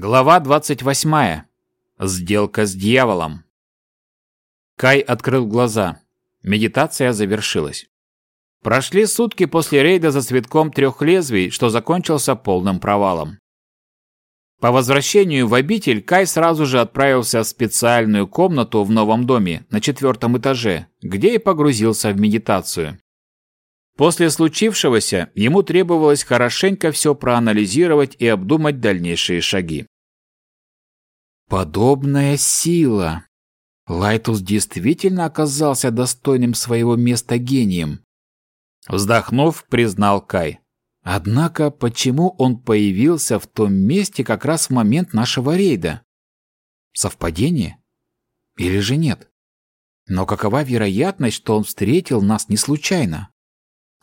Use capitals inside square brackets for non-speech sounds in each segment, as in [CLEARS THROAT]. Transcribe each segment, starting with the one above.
Глава 28. Сделка с дьяволом. Кай открыл глаза. Медитация завершилась. Прошли сутки после рейда за цветком трех лезвий, что закончился полным провалом. По возвращению в обитель Кай сразу же отправился в специальную комнату в новом доме на четвертом этаже, где и погрузился в медитацию. После случившегося ему требовалось хорошенько все проанализировать и обдумать дальнейшие шаги. Подобная сила! Лайтус действительно оказался достойным своего места гением. Вздохнув, признал Кай. Однако, почему он появился в том месте как раз в момент нашего рейда? Совпадение? Или же нет? Но какова вероятность, что он встретил нас не случайно?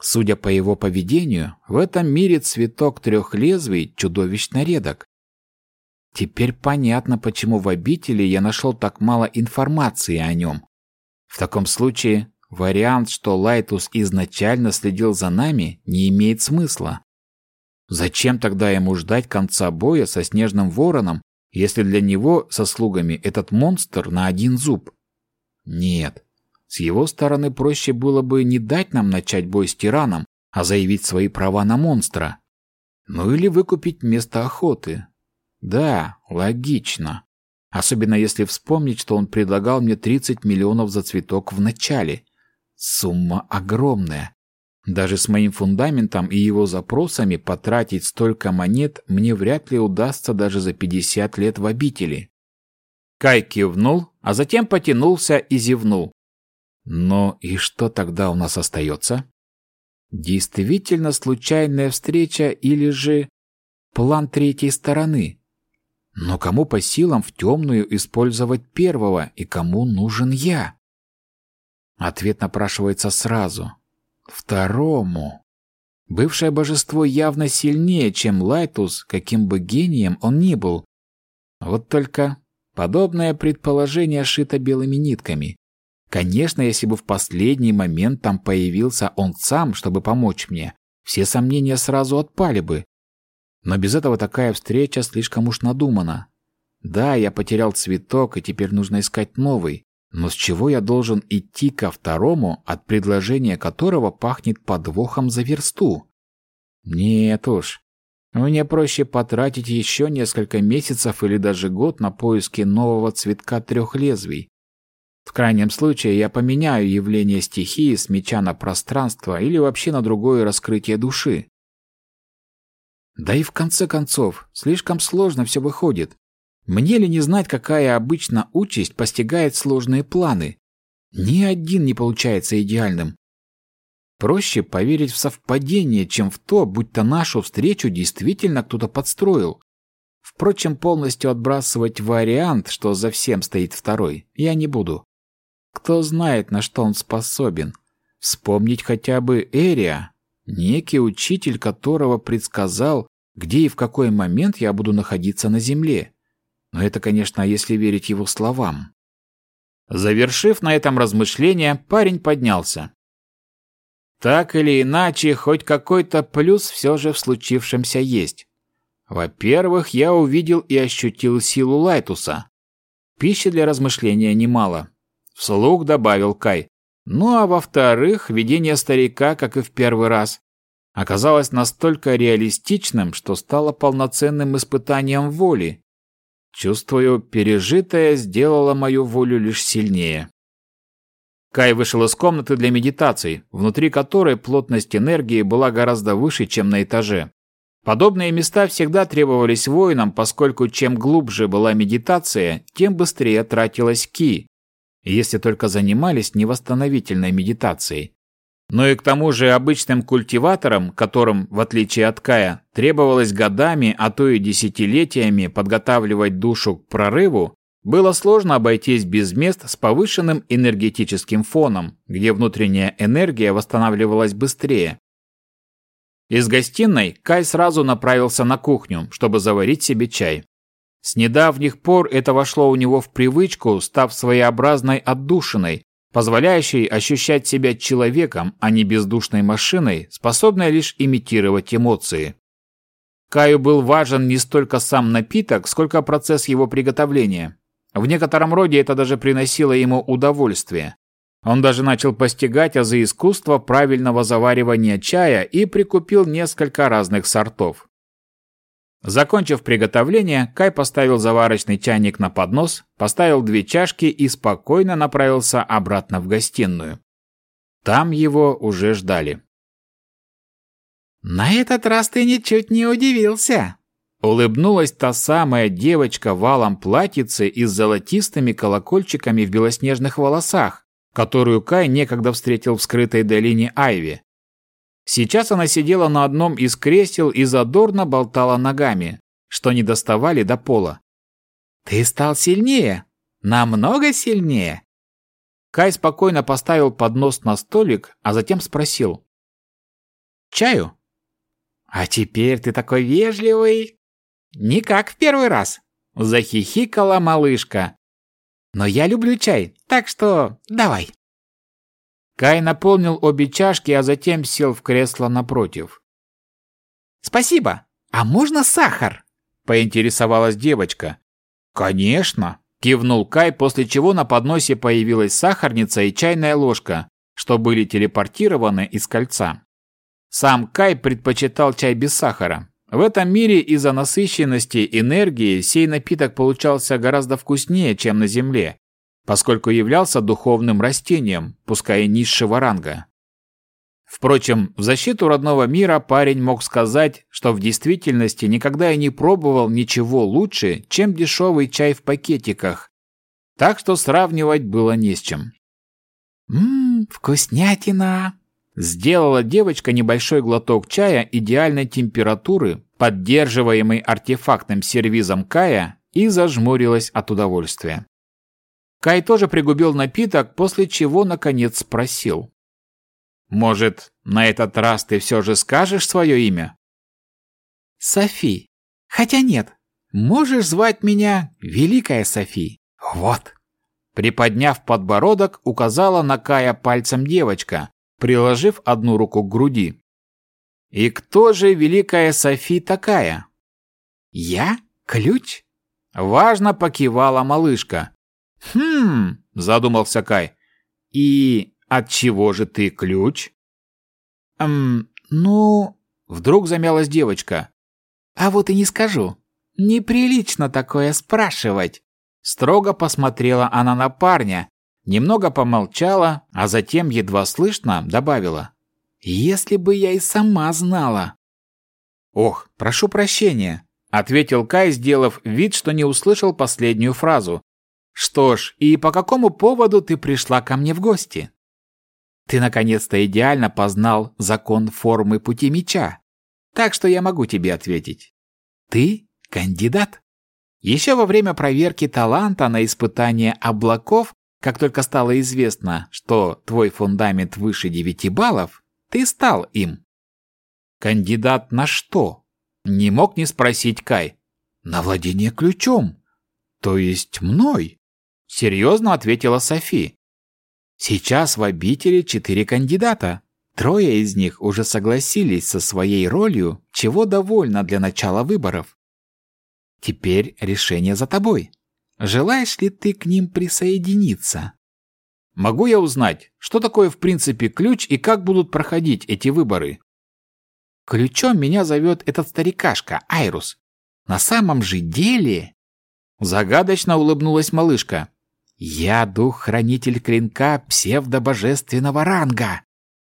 Судя по его поведению, в этом мире цветок трех лезвий чудовищно редок. Теперь понятно, почему в обители я нашел так мало информации о нем. В таком случае, вариант, что Лайтус изначально следил за нами, не имеет смысла. Зачем тогда ему ждать конца боя со Снежным Вороном, если для него со слугами этот монстр на один зуб? Нет, с его стороны проще было бы не дать нам начать бой с тираном, а заявить свои права на монстра. Ну или выкупить место охоты. Да, логично. Особенно если вспомнить, что он предлагал мне 30 миллионов за цветок в начале. Сумма огромная. Даже с моим фундаментом и его запросами потратить столько монет мне вряд ли удастся даже за 50 лет в обители. Кай кивнул, а затем потянулся и зевнул. Но и что тогда у нас остается? Действительно случайная встреча или же план третьей стороны? Но кому по силам в темную использовать первого и кому нужен я? Ответ напрашивается сразу. Второму. Бывшее божество явно сильнее, чем Лайтус, каким бы гением он ни был. Вот только подобное предположение шито белыми нитками. Конечно, если бы в последний момент там появился он сам, чтобы помочь мне, все сомнения сразу отпали бы. Но без этого такая встреча слишком уж надумана. Да, я потерял цветок, и теперь нужно искать новый. Но с чего я должен идти ко второму, от предложения которого пахнет подвохом за версту? Нет уж. Мне проще потратить еще несколько месяцев или даже год на поиски нового цветка трех лезвий. В крайнем случае я поменяю явление стихии с меча на пространство или вообще на другое раскрытие души. Да и в конце концов, слишком сложно все выходит. Мне ли не знать, какая обычно участь постигает сложные планы? Ни один не получается идеальным. Проще поверить в совпадение, чем в то, будто нашу встречу действительно кто-то подстроил. Впрочем, полностью отбрасывать вариант, что за всем стоит второй, я не буду. Кто знает, на что он способен. Вспомнить хотя бы Эрия, некий учитель которого предсказал, где и в какой момент я буду находиться на Земле. Но это, конечно, если верить его словам. Завершив на этом размышления, парень поднялся. Так или иначе, хоть какой-то плюс все же в случившемся есть. Во-первых, я увидел и ощутил силу Лайтуса. Пищи для размышления немало. Вслух добавил Кай. Ну а во-вторых, видение старика, как и в первый раз, оказалось настолько реалистичным, что стало полноценным испытанием воли. Чувствую, пережитое сделало мою волю лишь сильнее. Кай вышел из комнаты для медитаций, внутри которой плотность энергии была гораздо выше, чем на этаже. Подобные места всегда требовались воинам, поскольку чем глубже была медитация, тем быстрее тратилась ки, если только занимались невосстановительной медитацией. Но и к тому же обычным культиваторам, которым, в отличие от Кая, требовалось годами, а то и десятилетиями подготавливать душу к прорыву, было сложно обойтись без мест с повышенным энергетическим фоном, где внутренняя энергия восстанавливалась быстрее. Из гостиной Кай сразу направился на кухню, чтобы заварить себе чай. С недавних пор это вошло у него в привычку, став своеобразной отдушиной, позволяющей ощущать себя человеком, а не бездушной машиной, способной лишь имитировать эмоции. Каю был важен не столько сам напиток, сколько процесс его приготовления. В некотором роде это даже приносило ему удовольствие. Он даже начал постигать азы искусства правильного заваривания чая и прикупил несколько разных сортов. Закончив приготовление, Кай поставил заварочный чайник на поднос, поставил две чашки и спокойно направился обратно в гостиную. Там его уже ждали. «На этот раз ты ничуть не удивился!» Улыбнулась та самая девочка в алом платьице и с золотистыми колокольчиками в белоснежных волосах, которую Кай некогда встретил в скрытой долине Айви. Сейчас она сидела на одном из кресел и задорно болтала ногами, что не доставали до пола. «Ты стал сильнее, намного сильнее!» Кай спокойно поставил поднос на столик, а затем спросил. «Чаю?» «А теперь ты такой вежливый!» «Не как в первый раз!» – захихикала малышка. «Но я люблю чай, так что давай!» Кай наполнил обе чашки, а затем сел в кресло напротив. «Спасибо! А можно сахар?» – поинтересовалась девочка. «Конечно!» – кивнул Кай, после чего на подносе появилась сахарница и чайная ложка, что были телепортированы из кольца. Сам Кай предпочитал чай без сахара. В этом мире из-за насыщенности энергии сей напиток получался гораздо вкуснее, чем на Земле, поскольку являлся духовным растением, пускай и низшего ранга. Впрочем, в защиту родного мира парень мог сказать, что в действительности никогда и не пробовал ничего лучше, чем дешевый чай в пакетиках, так что сравнивать было не с чем. «Ммм, вкуснятина!» Сделала девочка небольшой глоток чая идеальной температуры, поддерживаемый артефактным сервизом Кая, и зажмурилась от удовольствия. Кай тоже пригубил напиток, после чего, наконец, спросил. «Может, на этот раз ты все же скажешь свое имя?» «Софи. Хотя нет, можешь звать меня Великая Софи. Вот». Приподняв подбородок, указала на Кая пальцем девочка, приложив одну руку к груди. «И кто же Великая Софи такая?» «Я? Ключ?» Важно покивала малышка. «Хм...» – задумался Кай. «И от чего же ты ключ?» «Эм, ну...» – вдруг замялась девочка. «А вот и не скажу. Неприлично такое спрашивать». Строго посмотрела она на парня, немного помолчала, а затем едва слышно добавила. «Если бы я и сама знала». «Ох, прошу прощения», — ответил Кай, сделав вид, что не услышал последнюю фразу, что ж, и по какому поводу ты пришла ко мне в гости? Ты наконец-то идеально познал закон формы пути меча. Так что я могу тебе ответить. Ты кандидат. Еще во время проверки таланта на испытание облаков, как только стало известно, что твой фундамент выше 9 баллов, ты стал им. Кандидат на что? Не мог не спросить Кай. На владение ключом. То есть мной. Серьезно ответила Софи. Сейчас в обители четыре кандидата. Трое из них уже согласились со своей ролью, чего довольно для начала выборов. Теперь решение за тобой. Желаешь ли ты к ним присоединиться? Могу я узнать, что такое в принципе ключ и как будут проходить эти выборы? Ключом меня зовет этот старикашка, Айрус. На самом же деле... Загадочно улыбнулась малышка. «Я дух-хранитель клинка псевдобожественного ранга!»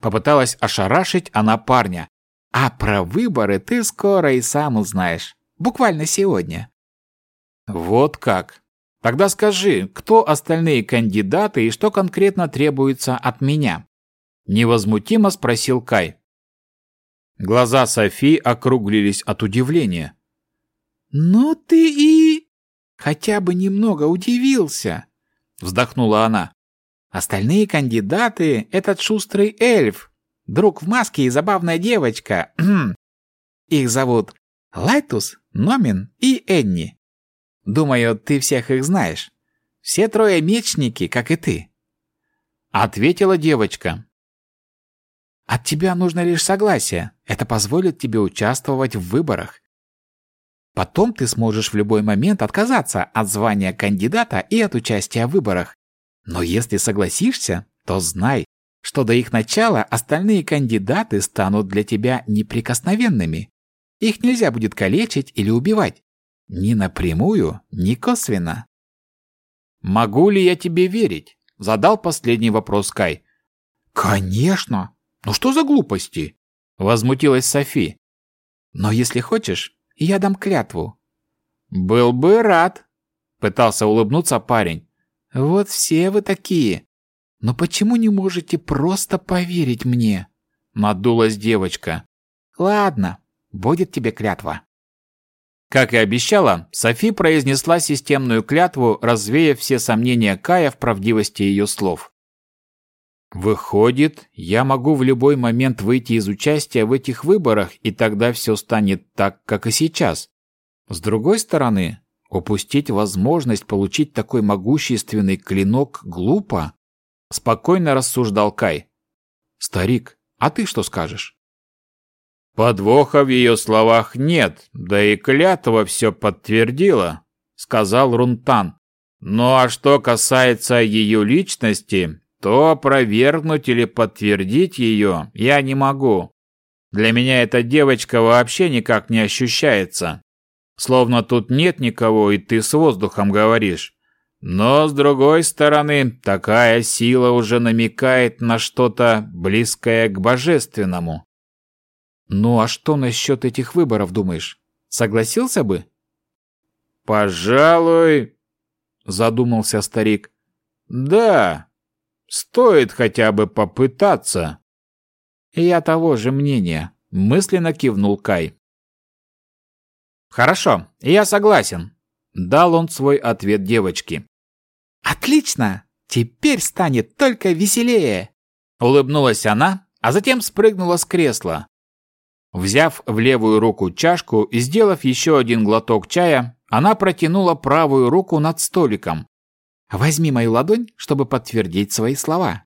Попыталась ошарашить она парня. «А про выборы ты скоро и сам узнаешь. Буквально сегодня». «Вот как. Тогда скажи, кто остальные кандидаты и что конкретно требуется от меня?» Невозмутимо спросил Кай. Глаза Софи округлились от удивления. «Ну ты и...» «Хотя бы немного удивился вздохнула она. Остальные кандидаты — этот шустрый эльф, друг в маске и забавная девочка. [CLEARS THROAT] Их зовут Лайтус, Номин и Энни. Думаю, ты всех их знаешь. Все трое мечники, как и ты. Ответила девочка. От тебя нужно лишь согласие. Это позволит тебе участвовать в выборах. Потом ты сможешь в любой момент отказаться от звания кандидата и от участия в выборах. Но если согласишься, то знай, что до их начала остальные кандидаты станут для тебя неприкосновенными. Их нельзя будет калечить или убивать. Ни напрямую, ни косвенно. «Могу ли я тебе верить?» – задал последний вопрос Кай. «Конечно! Ну что за глупости?» – возмутилась Софи. «Но если хочешь, я дам клятву». «Был бы рад», – пытался улыбнуться парень. «Вот все вы такие. Но почему не можете просто поверить мне?» – надулась девочка. «Ладно, будет тебе клятва». Как и обещала, Софи произнесла системную клятву, развеяв все сомнения Кая в правдивости ее слов. Выходит, я могу в любой момент выйти из участия в этих выборах, и тогда все станет так, как и сейчас. С другой стороны, упустить возможность получить такой могущественный клинок глупо, спокойно рассуждал Кай. Старик, а ты что скажешь? Подвоха в ее словах нет, да и клятва все подтвердила, сказал Рунтан. Ну а что касается ее личности, то опровергнуть или подтвердить ее я не могу. Для меня эта девочка вообще никак не ощущается. Словно тут нет никого, и ты с воздухом говоришь. Но, с другой стороны, такая сила уже намекает на что-то близкое к божественному. Ну а что насчет этих выборов, думаешь? Согласился бы? Пожалуй, задумался старик. Да, стоит хотя бы попытаться. Я того же мнения, мысленно кивнул Кай. Хорошо, я согласен, дал он свой ответ девочке. Отлично, теперь станет только веселее, улыбнулась она, а затем спрыгнула с кресла. Взяв в левую руку чашку и сделав еще один глоток чая, она протянула правую руку над столиком. «Возьми мою ладонь, чтобы подтвердить свои слова».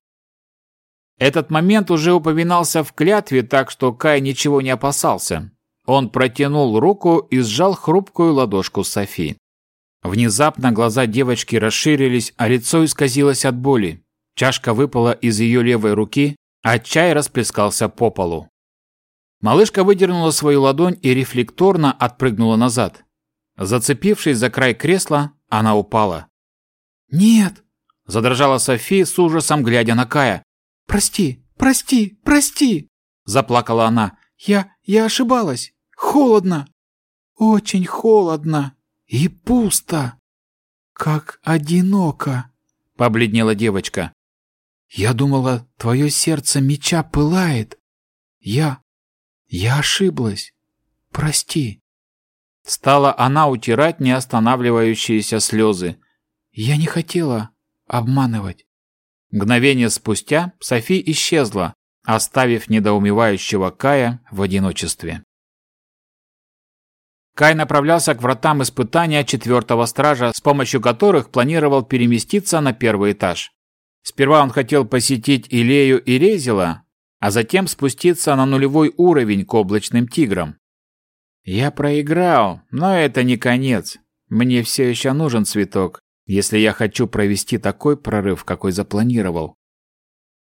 Этот момент уже упоминался в клятве, так что Кай ничего не опасался. Он протянул руку и сжал хрупкую ладошку Софи. Внезапно глаза девочки расширились, а лицо исказилось от боли. Чашка выпала из ее левой руки, а чай расплескался по полу. Малышка выдернула свою ладонь и рефлекторно отпрыгнула назад. Зацепившись за край кресла, она упала. «Нет!» – задрожала София с ужасом, глядя на Кая. «Прости, прости, прости!» – заплакала она. «Я... я ошибалась. Холодно. Очень холодно. И пусто. Как одиноко!» – побледнела девочка. «Я думала, твое сердце меча пылает. Я я ошиблась. Прости. Стала она утирать неостанавливающиеся слезы. Я не хотела обманывать. Мгновение спустя Софи исчезла, оставив недоумевающего Кая в одиночестве. Кай направлялся к вратам испытания четвертого стража, с помощью которых планировал переместиться на первый этаж. Сперва он хотел посетить Илею и Резила, а затем спуститься на нулевой уровень к облачным тиграм. Я проиграл, но это не конец. Мне все еще нужен цветок, если я хочу провести такой прорыв, какой запланировал.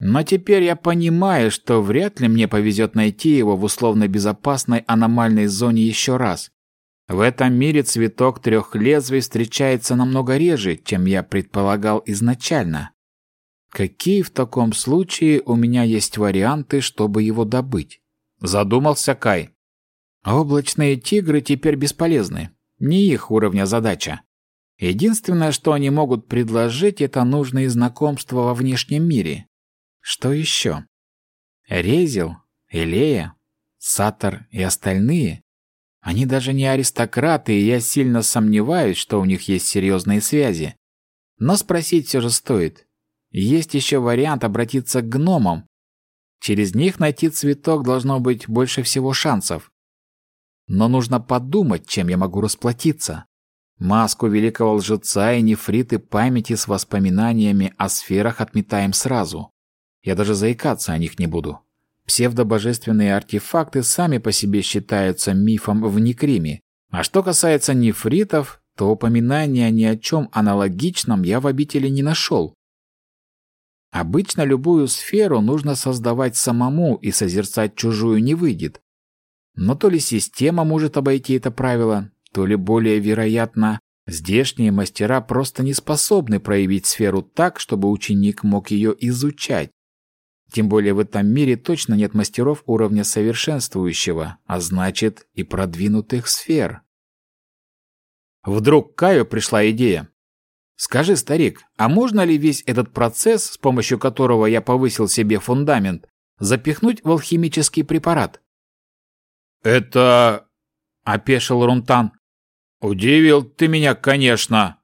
Но теперь я понимаю, что вряд ли мне повезет найти его в условно безопасной аномальной зоне еще раз. В этом мире цветок трех лезвий встречается намного реже, чем я предполагал изначально. Какие в таком случае у меня есть варианты, чтобы его добыть? Задумался Кай. Облачные тигры теперь бесполезны. Не их уровня задача. Единственное, что они могут предложить, это нужные знакомства во внешнем мире. Что еще? Резил, Элея, Сатор и остальные. Они даже не аристократы, и я сильно сомневаюсь, что у них есть серьезные связи. Но спросить все же стоит. Есть еще вариант обратиться к гномам. Через них найти цветок должно быть больше всего шансов. Но нужно подумать, чем я могу расплатиться. Маску великого лжеца и нефриты памяти с воспоминаниями о сферах отметаем сразу. Я даже заикаться о них не буду. Псевдобожественные артефакты сами по себе считаются мифом в Некриме, А что касается нефритов, то упоминания ни о чем аналогичном я в обители не нашел. Обычно любую сферу нужно создавать самому и созерцать чужую не выйдет. Но то ли система может обойти это правило, то ли более вероятно, здешние мастера просто не способны проявить сферу так, чтобы ученик мог ее изучать. Тем более в этом мире точно нет мастеров уровня совершенствующего, а значит и продвинутых сфер. Вдруг Каю пришла идея. Скажи, старик, а можно ли весь этот процесс, с помощью которого я повысил себе фундамент, запихнуть в алхимический препарат? Это... опешил Рунтан. Удивил ты меня, конечно.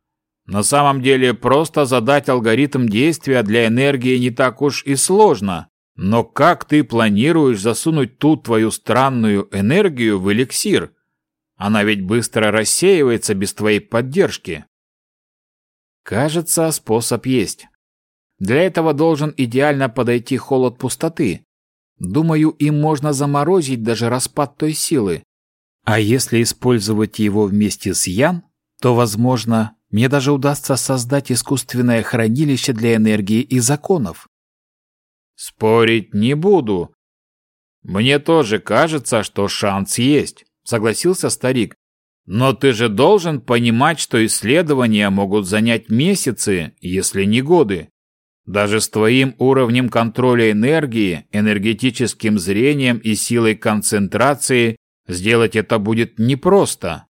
На самом деле, просто задать алгоритм действия для энергии не так уж и сложно. Но как ты планируешь засунуть ту твою странную энергию в эликсир? Она ведь быстро рассеивается без твоей поддержки. Кажется, способ есть. Для этого должен идеально подойти холод пустоты. Думаю, им можно заморозить даже распад той силы. А если использовать его вместе с Ян, то, возможно, мне даже удастся создать искусственное хранилище для энергии и законов. Спорить не буду. Мне тоже кажется, что шанс есть, согласился старик. Но ты же должен понимать, что исследования могут занять месяцы, если не годы. Даже с твоим уровнем контроля энергии, энергетическим зрением и силой концентрации сделать это будет непросто.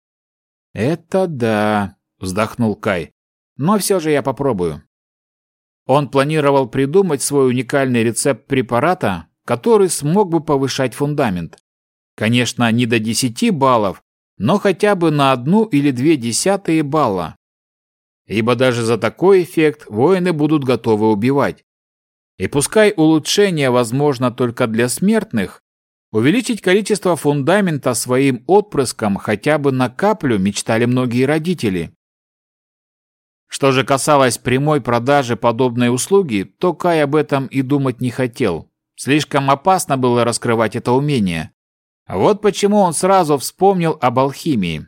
Это да, вздохнул Кай. Но все же я попробую. Он планировал придумать свой уникальный рецепт препарата, который смог бы повышать фундамент. Конечно, не до 10 баллов, но хотя бы на одну или две десятые балла. Ибо даже за такой эффект воины будут готовы убивать. И пускай улучшение возможно только для смертных, увеличить количество фундамента своим отпрыском хотя бы на каплю мечтали многие родители. Что же касалось прямой продажи подобной услуги, то Кай об этом и думать не хотел. Слишком опасно было раскрывать это умение. Вот почему он сразу вспомнил об алхимии.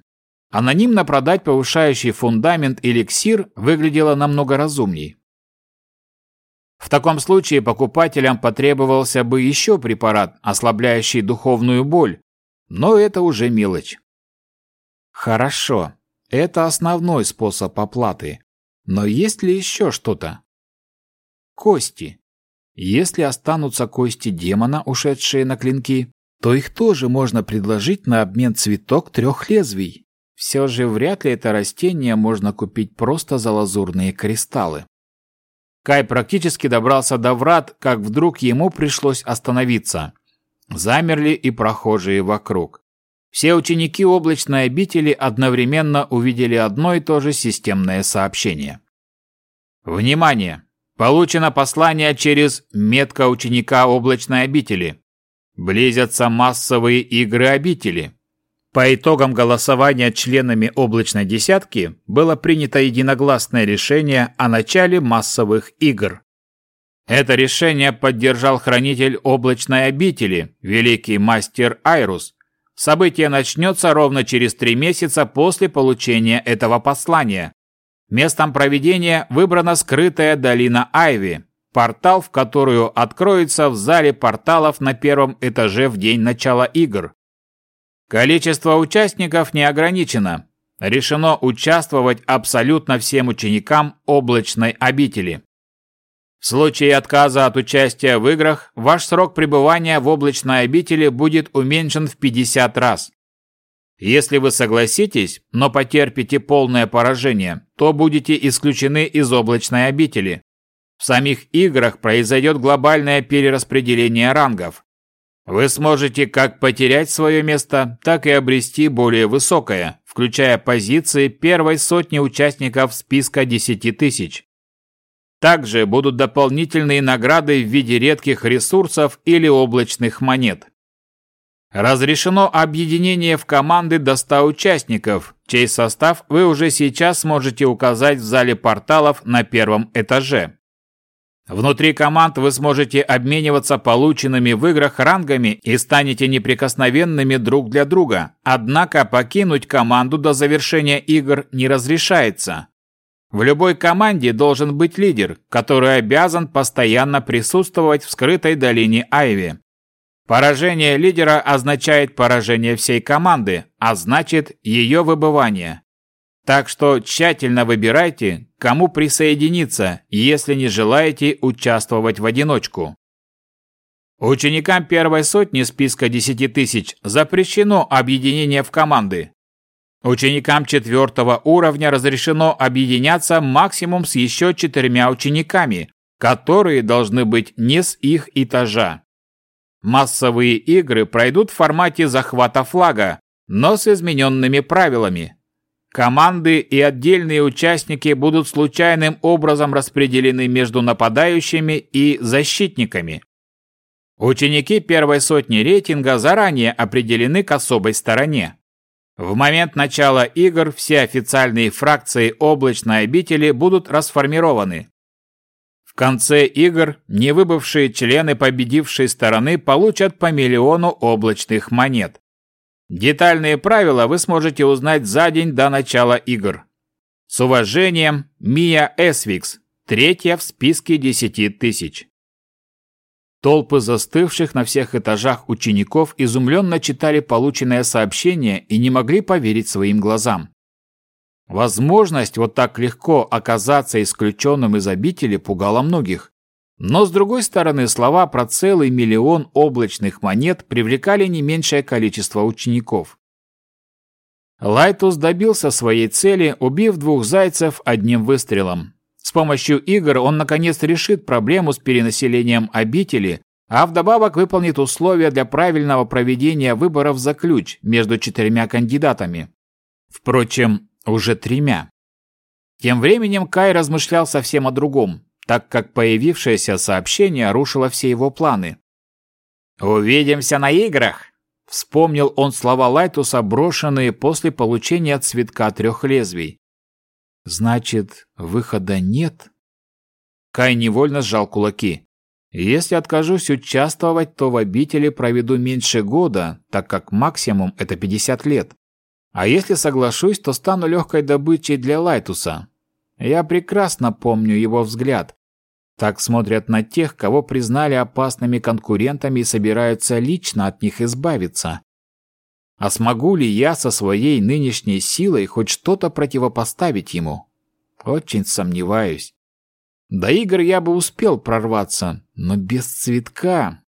Анонимно продать повышающий фундамент эликсир выглядело намного разумней. В таком случае покупателям потребовался бы еще препарат, ослабляющий духовную боль, но это уже мелочь. Хорошо, это основной способ оплаты. Но есть ли еще что-то? Кости. Если останутся кости демона, ушедшие на клинки, то их тоже можно предложить на обмен цветок трех лезвий. Все же вряд ли это растение можно купить просто за лазурные кристаллы. Кай практически добрался до врат, как вдруг ему пришлось остановиться. Замерли и прохожие вокруг. Все ученики облачной обители одновременно увидели одно и то же системное сообщение. Внимание! Получено послание через метка ученика облачной обители. Близятся массовые игры обители. По итогам голосования членами облачной десятки было принято единогласное решение о начале массовых игр. Это решение поддержал хранитель облачной обители, великий мастер Айрус. Событие начнется ровно через три месяца после получения этого послания. Местом проведения выбрана скрытая долина Айви, портал в которую откроется в зале порталов на первом этаже в день начала игр. Количество участников не ограничено. Решено участвовать абсолютно всем ученикам облачной обители. В случае отказа от участия в играх, ваш срок пребывания в облачной обители будет уменьшен в 50 раз. Если вы согласитесь, но потерпите полное поражение, то будете исключены из облачной обители. В самих играх произойдет глобальное перераспределение рангов. Вы сможете как потерять свое место, так и обрести более высокое, включая позиции первой сотни участников списка 10 тысяч. Также будут дополнительные награды в виде редких ресурсов или облачных монет. Разрешено объединение в команды до 100 участников, чей состав вы уже сейчас можете указать в зале порталов на первом этаже. Внутри команд вы сможете обмениваться полученными в играх рангами и станете неприкосновенными друг для друга. Однако покинуть команду до завершения игр не разрешается. В любой команде должен быть лидер, который обязан постоянно присутствовать в скрытой долине Айви. Поражение лидера означает поражение всей команды, а значит ее выбывание. Так что тщательно выбирайте, кому присоединиться, если не желаете участвовать в одиночку. Ученикам первой сотни списка 10 тысяч запрещено объединение в команды. Ученикам четвертого уровня разрешено объединяться максимум с еще четырьмя учениками, которые должны быть не с их этажа. Массовые игры пройдут в формате захвата флага, но с измененными правилами. Команды и отдельные участники будут случайным образом распределены между нападающими и защитниками. Ученики первой сотни рейтинга заранее определены к особой стороне. В момент начала игр все официальные фракции облачной обители будут расформированы. В конце игр невыбывшие члены победившей стороны получат по миллиону облачных монет. Детальные правила вы сможете узнать за день до начала игр. С уважением, Мия Эсвикс, третья в списке 10 тысяч. Толпы застывших на всех этажах учеников изумленно читали полученное сообщение и не могли поверить своим глазам. Возможность вот так легко оказаться исключенным из обители пугала многих. Но с другой стороны, слова про целый миллион облачных монет привлекали не меньшее количество учеников. Лайтус добился своей цели, убив двух зайцев одним выстрелом. С помощью игр он наконец решит проблему с перенаселением обители, а вдобавок выполнит условия для правильного проведения выборов за ключ между четырьмя кандидатами. Впрочем, уже тремя. Тем временем Кай размышлял совсем о другом так как появившееся сообщение рушило все его планы. «Увидимся на играх!» Вспомнил он слова Лайтуса, брошенные после получения цветка трех лезвий. «Значит, выхода нет?» Кай невольно сжал кулаки. «Если откажусь участвовать, то в обители проведу меньше года, так как максимум это 50 лет. А если соглашусь, то стану легкой добычей для Лайтуса, я прекрасно помню его взгляд. Так смотрят на тех, кого признали опасными конкурентами и собираются лично от них избавиться. А смогу ли я со своей нынешней силой хоть что-то противопоставить ему? Очень сомневаюсь. До игр я бы успел прорваться, но без цветка.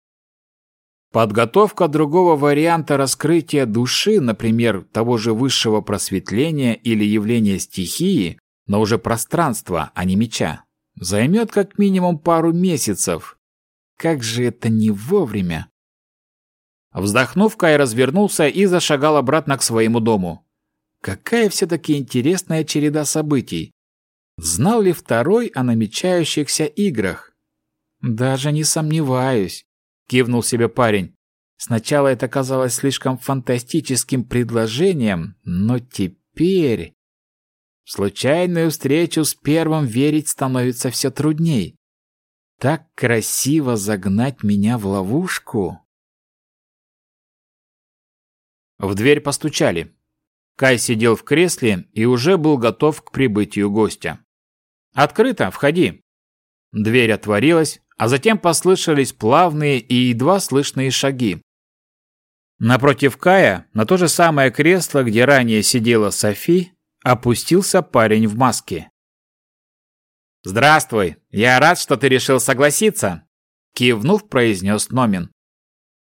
Подготовка другого варианта раскрытия души, например, того же высшего просветления или явления стихии, но уже пространство, а не меча. Займет как минимум пару месяцев. Как же это не вовремя. Вздохнув, Кай развернулся и зашагал обратно к своему дому. Какая все-таки интересная череда событий. Знал ли второй о намечающихся играх? Даже не сомневаюсь, кивнул себе парень. Сначала это казалось слишком фантастическим предложением, но теперь... Случайную встречу с первым верить становится все трудней. Так красиво загнать меня в ловушку. В дверь постучали. Кай сидел в кресле и уже был готов к прибытию гостя. «Открыто, входи». Дверь отворилась, а затем послышались плавные и едва слышные шаги. Напротив Кая, на то же самое кресло, где ранее сидела Софи, Опустился парень в маске. «Здравствуй! Я рад, что ты решил согласиться!» Кивнув, произнес Номин.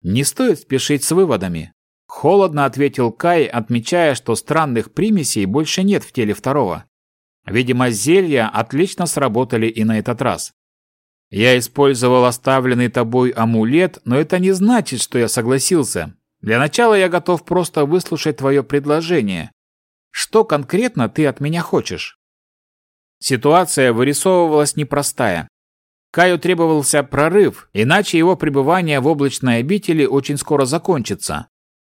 «Не стоит спешить с выводами», — холодно ответил Кай, отмечая, что странных примесей больше нет в теле второго. Видимо, зелья отлично сработали и на этот раз. Я использовал оставленный тобой амулет, но это не значит, что я согласился. Для начала я готов просто выслушать твое предложение, что конкретно ты от меня хочешь? Ситуация вырисовывалась непростая. Каю требовался прорыв, иначе его пребывание в облачной обители очень скоро закончится.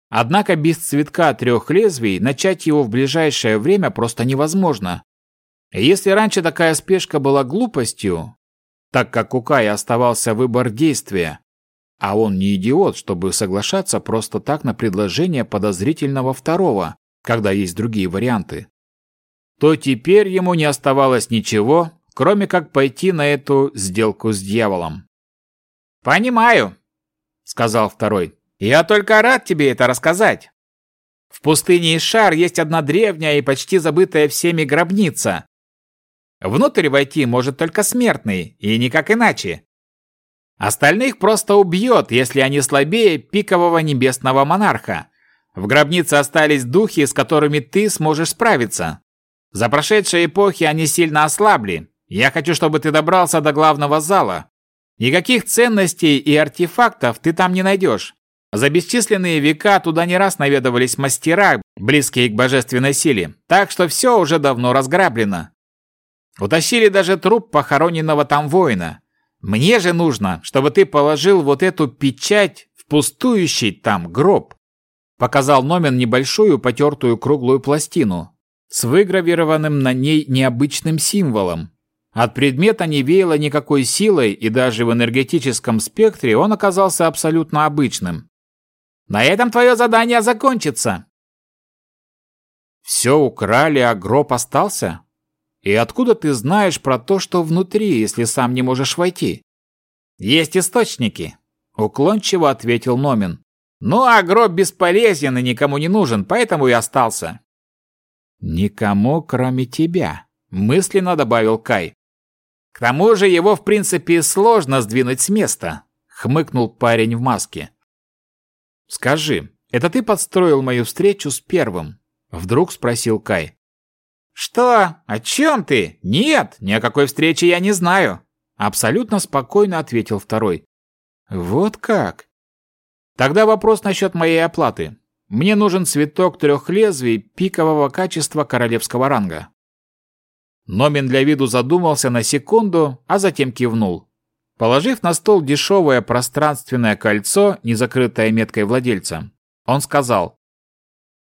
Однако без цветка трех лезвий начать его в ближайшее время просто невозможно. Если раньше такая спешка была глупостью, так как у Кая оставался выбор действия, а он не идиот, чтобы соглашаться просто так на предложение подозрительного второго, когда есть другие варианты, то теперь ему не оставалось ничего, кроме как пойти на эту сделку с дьяволом. «Понимаю», — сказал второй. «Я только рад тебе это рассказать. В пустыне Ишар есть одна древняя и почти забытая всеми гробница. Внутрь войти может только смертный, и никак иначе. Остальных просто убьет, если они слабее пикового небесного монарха. В гробнице остались духи, с которыми ты сможешь справиться. За прошедшие эпохи они сильно ослабли. Я хочу, чтобы ты добрался до главного зала. Никаких ценностей и артефактов ты там не найдешь. За бесчисленные века туда не раз наведывались мастера, близкие к божественной силе, так что все уже давно разграблено. Утащили даже труп похороненного там воина. Мне же нужно, чтобы ты положил вот эту печать в пустующий там гроб. Показал Номен небольшую потертую круглую пластину с выгравированным на ней необычным символом. От предмета не веяло никакой силой, и даже в энергетическом спектре он оказался абсолютно обычным. На этом твое задание закончится. Все украли, а гроб остался? И откуда ты знаешь про то, что внутри, если сам не можешь войти? Есть источники, уклончиво ответил Номин. Ну а гроб бесполезен и никому не нужен, поэтому и остался. Никому, кроме тебя, мысленно добавил Кай. К тому же его, в принципе, сложно сдвинуть с места, хмыкнул парень в маске. «Скажи, это ты подстроил мою встречу с первым?» Вдруг спросил Кай. «Что? О чем ты? Нет, ни о какой встрече я не знаю!» Абсолютно спокойно ответил второй. «Вот как?» «Тогда вопрос насчет моей оплаты. Мне нужен цветок трех лезвий пикового качества королевского ранга». Номин для виду задумался на секунду, а затем кивнул. Положив на стол дешевое пространственное кольцо, не закрытое меткой владельца, он сказал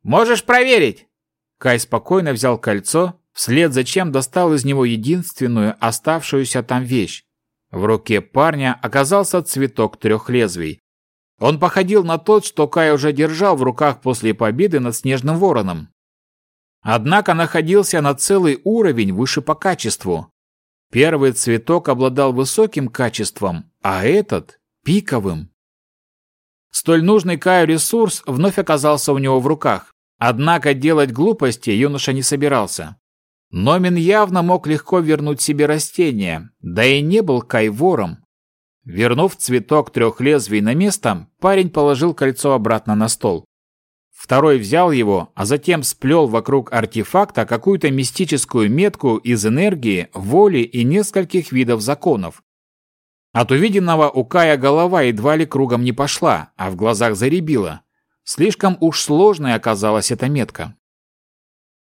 «Можешь проверить!» Кай спокойно взял кольцо, вслед за чем достал из него единственную оставшуюся там вещь. В руке парня оказался цветок трех лезвий. Он походил на тот, что Кай уже держал в руках после победы над Снежным Вороном. Однако находился на целый уровень выше по качеству. Первый цветок обладал высоким качеством, а этот – пиковым. Столь нужный Каю ресурс вновь оказался у него в руках. Однако делать глупости юноша не собирался. Номин явно мог легко вернуть себе растение, да и не был Кай вором. Вернув цветок трех лезвий на место, парень положил кольцо обратно на стол. Второй взял его, а затем сплел вокруг артефакта какую-то мистическую метку из энергии, воли и нескольких видов законов. От увиденного у Кая голова едва ли кругом не пошла, а в глазах заребила. Слишком уж сложной оказалась эта метка.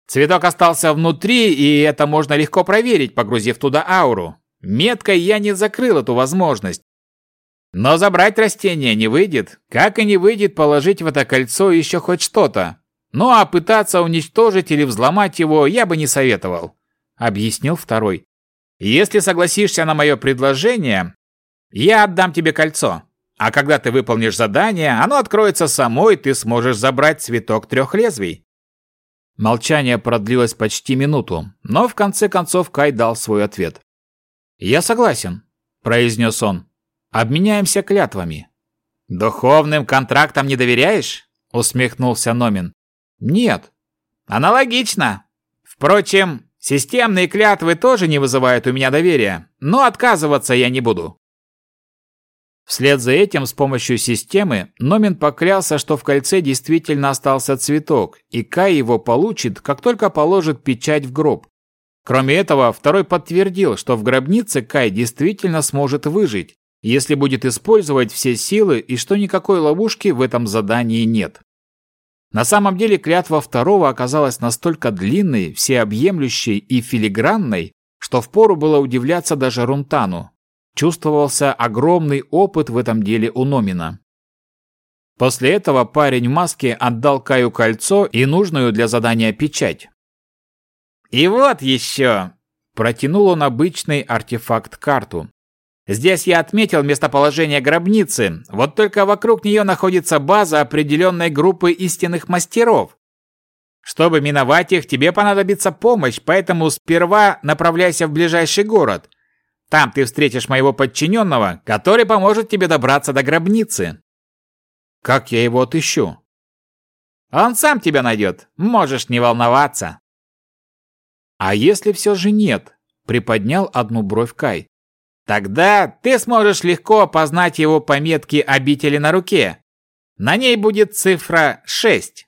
Цветок остался внутри, и это можно легко проверить, погрузив туда ауру. Меткой я не закрыл эту возможность, но забрать растение не выйдет, как и не выйдет положить в это кольцо еще хоть что-то. Ну а пытаться уничтожить или взломать его я бы не советовал, объяснил второй. Если согласишься на мое предложение, я отдам тебе кольцо. А когда ты выполнишь задание, оно откроется само, и ты сможешь забрать цветок трех лезвий. Молчание продлилось почти минуту, но в конце концов Кай дал свой ответ. «Я согласен», – произнес он. Обменяемся клятвами». «Духовным контрактам не доверяешь?» — усмехнулся Номин. «Нет». «Аналогично. Впрочем, системные клятвы тоже не вызывают у меня доверия, но отказываться я не буду». Вслед за этим с помощью системы Номин поклялся, что в кольце действительно остался цветок, и Кай его получит, как только положит печать в гроб. Кроме этого, второй подтвердил, что в гробнице Кай действительно сможет выжить, если будет использовать все силы и что никакой ловушки в этом задании нет. На самом деле клятва второго оказалась настолько длинной, всеобъемлющей и филигранной, что впору было удивляться даже Рунтану. Чувствовался огромный опыт в этом деле у Номина. После этого парень в маске отдал Каю кольцо и нужную для задания печать. «И вот еще!» Протянул он обычный артефакт-карту. Здесь я отметил местоположение гробницы, вот только вокруг нее находится база определенной группы истинных мастеров. Чтобы миновать их, тебе понадобится помощь, поэтому сперва направляйся в ближайший город. Там ты встретишь моего подчиненного, который поможет тебе добраться до гробницы. Как я его отыщу? Он сам тебя найдет, можешь не волноваться. А если все же нет? Приподнял одну бровь Кай. Тогда ты сможешь легко опознать его по метке обители на руке. На ней будет цифра 6.